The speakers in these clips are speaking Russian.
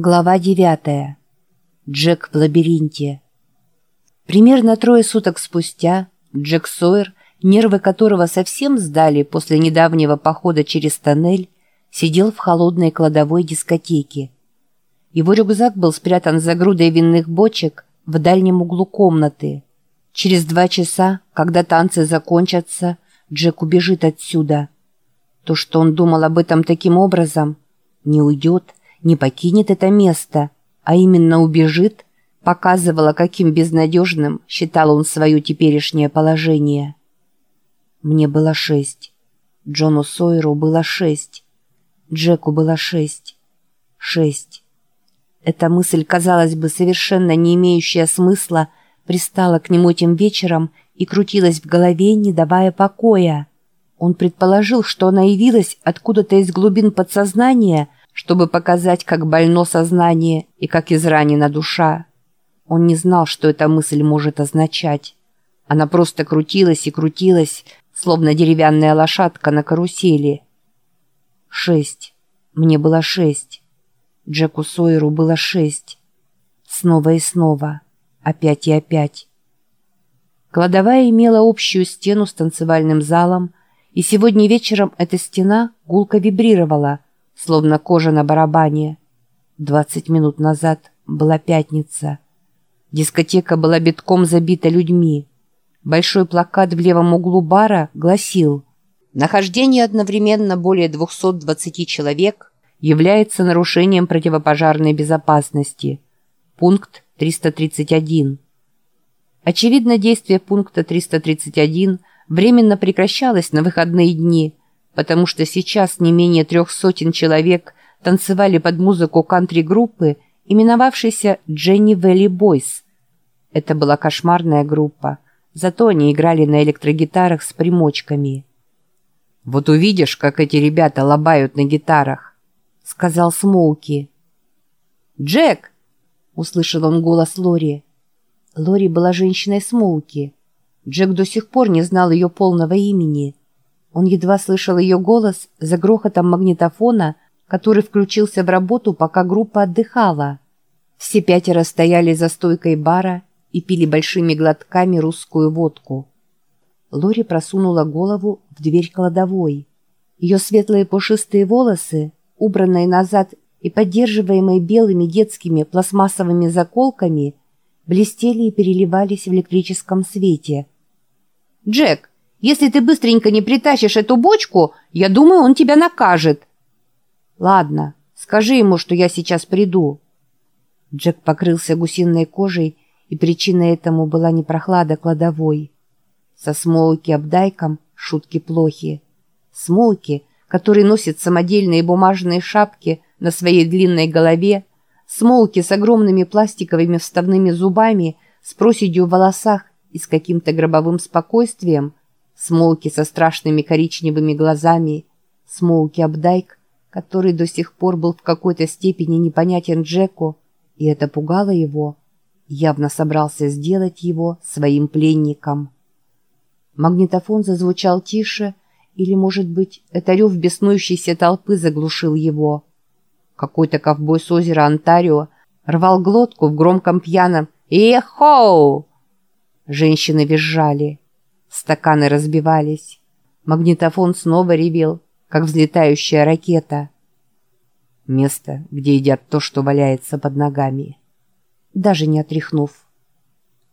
Глава девятая. Джек в лабиринте. Примерно трое суток спустя Джек Сойер, нервы которого совсем сдали после недавнего похода через тоннель, сидел в холодной кладовой дискотеки. Его рюкзак был спрятан за грудой винных бочек в дальнем углу комнаты. Через два часа, когда танцы закончатся, Джек убежит отсюда. То, что он думал об этом таким образом, не уйдет, не покинет это место, а именно убежит, показывало, каким безнадежным считал он свое теперешнее положение. Мне было шесть. Джону Сойеру было шесть. Джеку было шесть. Шесть. Эта мысль, казалось бы, совершенно не имеющая смысла, пристала к нему тем вечером и крутилась в голове, не давая покоя. Он предположил, что она явилась откуда-то из глубин подсознания – чтобы показать, как больно сознание и как изранена душа. Он не знал, что эта мысль может означать. Она просто крутилась и крутилась, словно деревянная лошадка на карусели. Шесть. Мне было шесть. Джеку Сойеру было шесть. Снова и снова. Опять и опять. Кладовая имела общую стену с танцевальным залом, и сегодня вечером эта стена гулко вибрировала – словно кожа на барабане. Двадцать минут назад была пятница. Дискотека была битком забита людьми. Большой плакат в левом углу бара гласил «Нахождение одновременно более 220 человек является нарушением противопожарной безопасности. Пункт 331». Очевидно, действие пункта 331 временно прекращалось на выходные дни – потому что сейчас не менее трех сотен человек танцевали под музыку кантри-группы, именовавшейся «Дженни Вэлли Бойс». Это была кошмарная группа, зато они играли на электрогитарах с примочками. «Вот увидишь, как эти ребята лобают на гитарах», — сказал Смоуки. «Джек!» — услышал он голос Лори. Лори была женщиной Смоуки. Джек до сих пор не знал ее полного имени — он едва слышал ее голос за грохотом магнитофона, который включился в работу, пока группа отдыхала. Все пятеро стояли за стойкой бара и пили большими глотками русскую водку. Лори просунула голову в дверь кладовой. Ее светлые пушистые волосы, убранные назад и поддерживаемые белыми детскими пластмассовыми заколками, блестели и переливались в электрическом свете. «Джек, если ты быстренько не притащишь эту бочку, я думаю, он тебя накажет». «Ладно, скажи ему, что я сейчас приду». Джек покрылся гусиной кожей, и причиной этому была не прохлада кладовой. Со Смолки Абдайком шутки плохи. Смолки, который носит самодельные бумажные шапки на своей длинной голове, Смолки с огромными пластиковыми вставными зубами, с проседью в волосах и с каким-то гробовым спокойствием – Смолки со страшными коричневыми глазами, Смолки Абдайк, который до сих пор был в какой-то степени непонятен Джеку, и это пугало его, явно собрался сделать его своим пленником. Магнитофон зазвучал тише, или, может быть, это рев беснующейся толпы заглушил его. Какой-то ковбой с озера Онтарио рвал глотку в громком пьяном «Эхоу!». Женщины визжали. Стаканы разбивались. Магнитофон снова ревел, как взлетающая ракета. Место, где едят то, что валяется под ногами. Даже не отряхнув.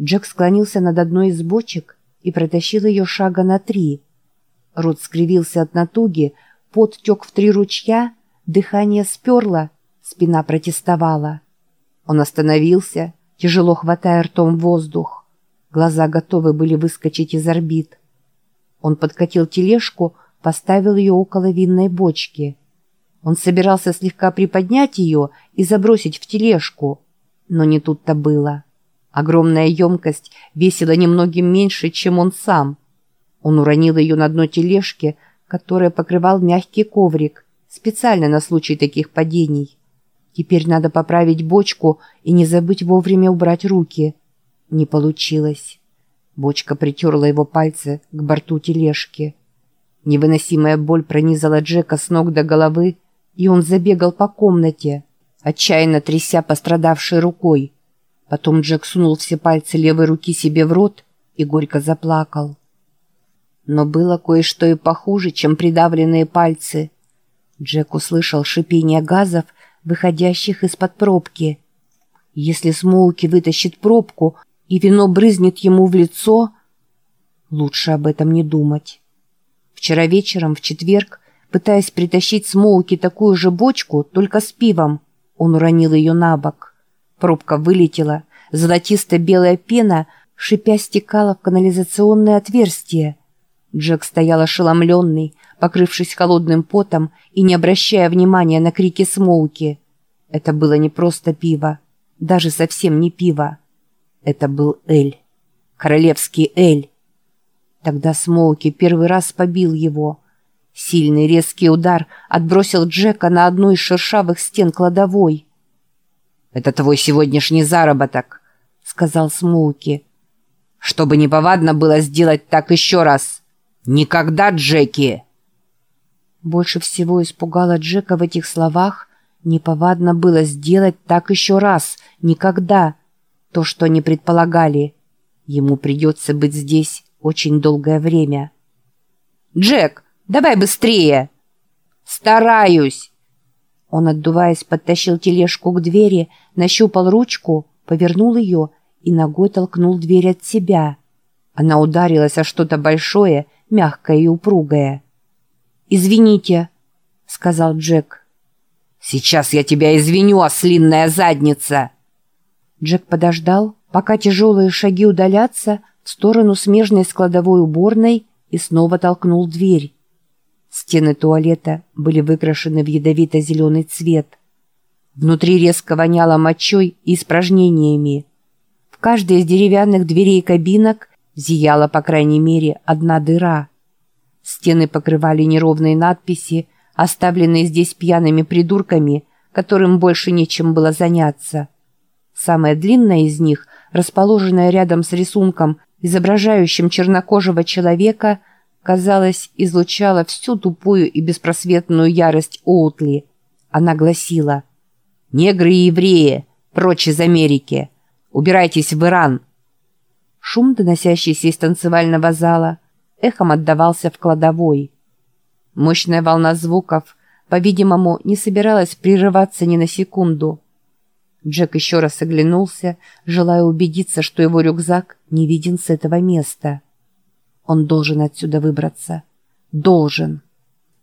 Джек склонился над одной из бочек и протащил ее шага на три. Рот скривился от натуги, пот тек в три ручья, дыхание сперло, спина протестовала. Он остановился, тяжело хватая ртом воздух. Глаза готовы были выскочить из орбит. Он подкатил тележку, поставил ее около винной бочки. Он собирался слегка приподнять ее и забросить в тележку. Но не тут-то было. Огромная емкость весила немногим меньше, чем он сам. Он уронил ее на дно тележки, которое покрывал мягкий коврик, специально на случай таких падений. Теперь надо поправить бочку и не забыть вовремя убрать руки – не получилось. Бочка притерла его пальцы к борту тележки. Невыносимая боль пронизала Джека с ног до головы, и он забегал по комнате. отчаянно тряся пострадавшей рукой. Потом Джек сунул все пальцы левой руки себе в рот и горько заплакал. Но было кое-что и похуже, чем придавленные пальцы. Джек услышал шипение газов, выходящих из-под пробки. Если Смоуки вытащит пробку, и вино брызнет ему в лицо, лучше об этом не думать. Вчера вечером, в четверг, пытаясь притащить Смоуки такую же бочку, только с пивом, он уронил ее на бок. Пробка вылетела, золотисто-белая пена, шипя, стекала в канализационное отверстие. Джек стоял ошеломленный, покрывшись холодным потом и не обращая внимания на крики Смоуки. Это было не просто пиво, даже совсем не пиво. Это был Эль. Королевский Эль. Тогда Смоуки первый раз побил его. Сильный резкий удар отбросил Джека на одну из шершавых стен кладовой. «Это твой сегодняшний заработок», — сказал Смоуки. «Чтобы неповадно было сделать так еще раз». «Никогда, Джеки!» Больше всего испугало Джека в этих словах неповадно было сделать так еще раз, никогда. То, что они предполагали. Ему придется быть здесь очень долгое время. «Джек, давай быстрее!» «Стараюсь!» Он, отдуваясь, подтащил тележку к двери, нащупал ручку, повернул ее и ногой толкнул дверь от себя. Она ударилась о что-то большое мягкое и упругое. «Извините», — сказал Джек. «Сейчас я тебя извиню, ослинная задница!» Джек подождал, пока тяжелые шаги удалятся в сторону смежной складовой уборной и снова толкнул дверь. Стены туалета были выкрашены в ядовито-зеленый цвет. Внутри резко воняло мочой и испражнениями. В каждой из деревянных дверей кабинок Зияла, по крайней мере, одна дыра. Стены покрывали неровные надписи, оставленные здесь пьяными придурками, которым больше нечем было заняться. Самая длинная из них, расположенная рядом с рисунком, изображающим чернокожего человека, казалось, излучала всю тупую и беспросветную ярость Оутли. Она гласила «Негры и евреи, прочь из Америки! Убирайтесь в Иран!» Шум, доносящийся из танцевального зала, эхом отдавался в кладовой. Мощная волна звуков, по-видимому, не собиралась прерываться ни на секунду. Джек еще раз оглянулся, желая убедиться, что его рюкзак не виден с этого места. Он должен отсюда выбраться. Должен.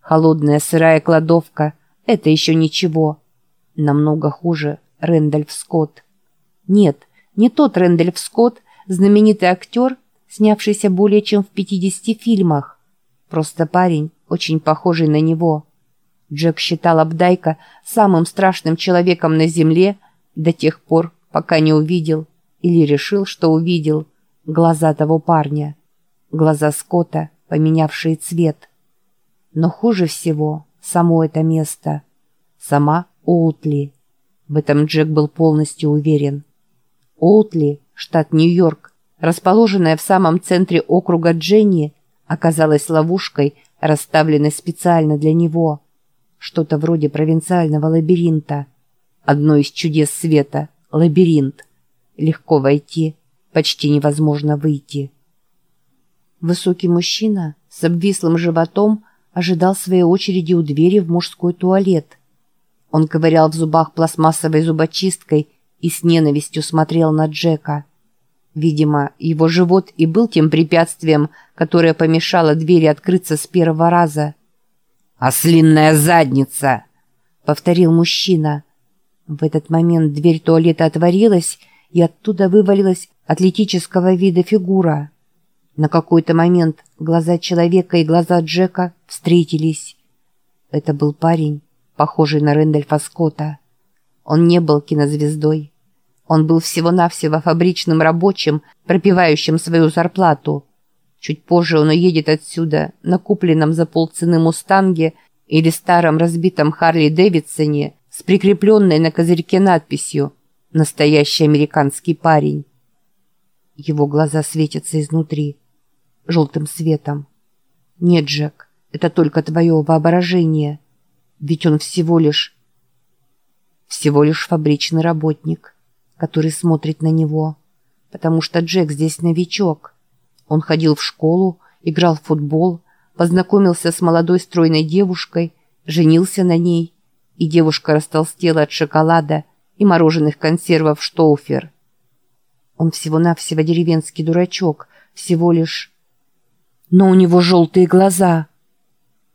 Холодная сырая кладовка — это еще ничего. Намного хуже Рэндальф Скотт. Нет, не тот Рэндальф Скотт, знаменитый актер, снявшийся более чем в 50 фильмах. Просто парень, очень похожий на него. Джек считал Абдайка самым страшным человеком на земле до тех пор, пока не увидел или решил, что увидел глаза того парня. Глаза Скотта, поменявшие цвет. Но хуже всего само это место. Сама Оутли. В этом Джек был полностью уверен. Оутли штат Нью-Йорк, расположенная в самом центре округа Дженни, оказалась ловушкой, расставленной специально для него. Что-то вроде провинциального лабиринта. Одно из чудес света — лабиринт. Легко войти, почти невозможно выйти. Высокий мужчина с обвислым животом ожидал своей очереди у двери в мужской туалет. Он ковырял в зубах пластмассовой зубочисткой и с ненавистью смотрел на Джека. Видимо, его живот и был тем препятствием, которое помешало двери открыться с первого раза. «Ослинная задница!» — повторил мужчина. В этот момент дверь туалета отворилась, и оттуда вывалилась атлетического вида фигура. На какой-то момент глаза человека и глаза Джека встретились. Это был парень, похожий на Рэндальфа Скотта. Он не был кинозвездой. Он был всего-навсего фабричным рабочим, пропивающим свою зарплату. Чуть позже он уедет отсюда на купленном за полцены «Мустанге» или старом разбитом «Харли Дэвидсоне» с прикрепленной на козырьке надписью «Настоящий американский парень». Его глаза светятся изнутри, желтым светом. «Нет, Джек, это только твое воображение. Ведь он всего лишь Всего лишь фабричный работник, который смотрит на него. Потому что Джек здесь новичок. Он ходил в школу, играл в футбол, познакомился с молодой стройной девушкой, женился на ней, и девушка растолстела от шоколада и мороженых консервов Штоуфер. Он всего-навсего деревенский дурачок, всего лишь... Но у него желтые глаза.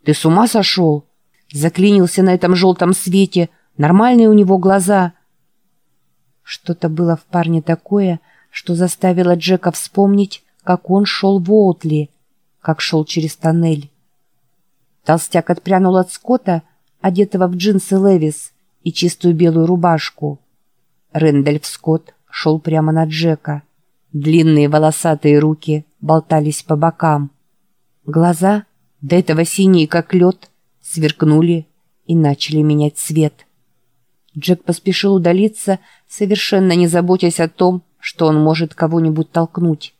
Ты с ума сошел? Заклинился на этом желтом свете. Нормальные у него глаза. Что-то было в парне такое, что заставило Джека вспомнить, как он шел в Уотли, как шел через тоннель. Толстяк отпрянул от Скотта, одетого в джинсы Левис и чистую белую рубашку. Рэндальф Скотт шел прямо на Джека. Длинные волосатые руки болтались по бокам. Глаза, до этого синие как лед, сверкнули и начали менять цвет. Джек поспешил удалиться, совершенно не заботясь о том, что он может кого-нибудь толкнуть.